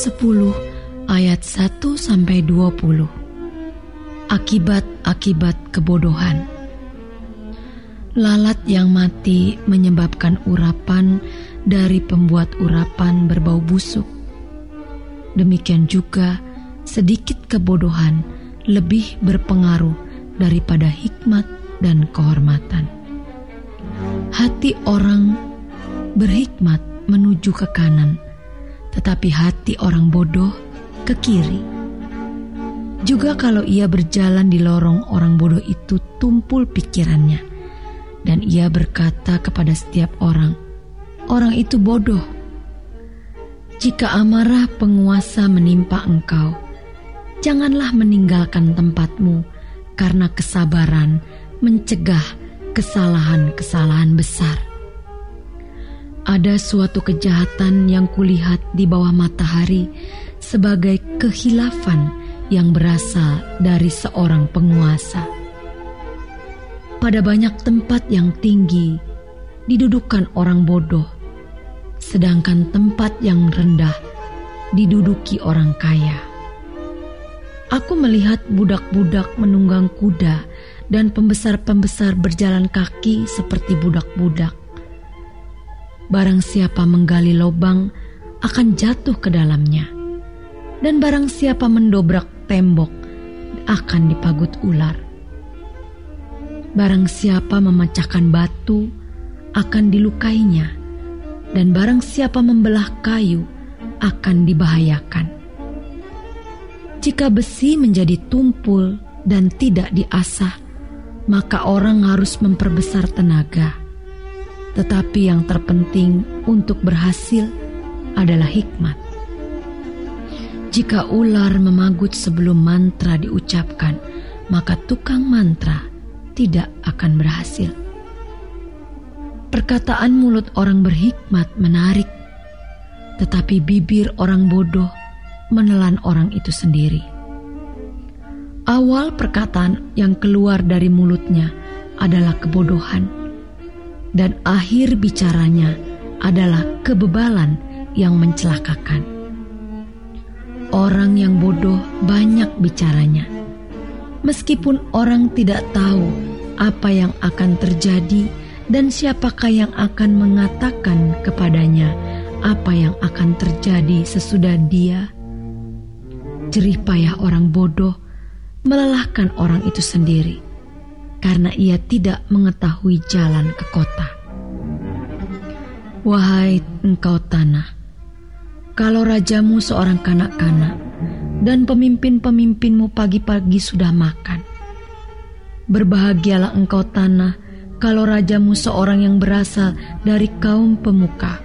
10 ayat 1 sampai 20. Akibat-akibat kebodohan. Lalat yang mati menyebabkan urapan dari pembuat urapan berbau busuk. Demikian juga sedikit kebodohan lebih berpengaruh daripada hikmat dan kehormatan. Hati orang berhikmat menuju ke kanan, tetapi hati orang bodoh ke kiri. Juga kalau ia berjalan di lorong orang bodoh itu tumpul pikirannya, dan ia berkata kepada setiap orang, "Orang itu bodoh." Jika amarah penguasa menimpa engkau, janganlah meninggalkan tempatmu karena kesabaran mencegah kesalahan-kesalahan besar. Ada suatu kejahatan yang kulihat di bawah matahari sebagai kehilafan yang berasal dari seorang penguasa. Pada banyak tempat yang tinggi didudukan orang bodoh, sedangkan tempat yang rendah diduduki orang kaya. Aku melihat budak-budak menunggang kuda dan pembesar-pembesar berjalan kaki seperti budak-budak. Barang siapa menggali lubang akan jatuh ke dalamnya, dan barang siapa mendobrak tembok akan dipagut ular. Barang siapa memecahkan batu akan dilukainya, dan barang siapa membelah kayu akan dibahayakan. Jika besi menjadi tumpul dan tidak diasah, maka orang harus memperbesar tenaga. Tetapi yang terpenting untuk berhasil adalah hikmat. Jika ular memagut sebelum mantra diucapkan, maka tukang mantra tidak akan berhasil. Perkataan mulut orang berhikmat menarik, tetapi bibir orang bodoh menelan orang itu sendiri. Awal perkataan yang keluar dari mulutnya adalah kebodohan, dan akhir bicaranya adalah kebebalan yang mencelakakan. Orang yang bodoh banyak bicaranya, meskipun orang tidak tahu apa yang akan terjadi dan siapakah yang akan mengatakan kepadanya apa yang akan terjadi sesudah dia Jerih payah orang bodoh melelahkan orang itu sendiri karena ia tidak mengetahui jalan ke kota. Wahai engkau tanah, kalau rajamu seorang kanak-kanak dan pemimpin-pemimpinmu pagi-pagi sudah makan. Berbahagialah engkau tanah kalau rajamu seorang yang berasal dari kaum pemuka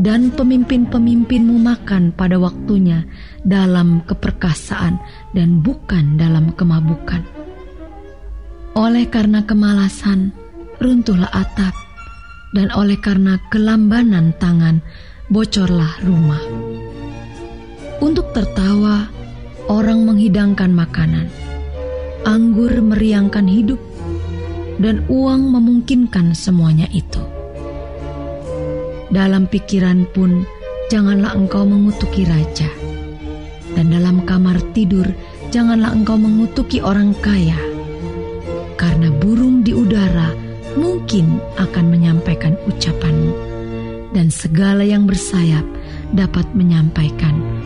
dan pemimpin-pemimpinmu makan pada waktunya dalam keperkasaan dan bukan dalam kemabukan. Oleh karena kemalasan, runtuhlah atap, dan oleh karena kelambanan tangan, bocorlah rumah. Untuk tertawa, orang menghidangkan makanan, anggur meriangkan hidup, dan uang memungkinkan semuanya itu. Dalam pikiran pun janganlah engkau mengutuki raja. Dan dalam kamar tidur janganlah engkau mengutuki orang kaya. Karena burung di udara mungkin akan menyampaikan ucapanmu. Dan segala yang bersayap dapat menyampaikan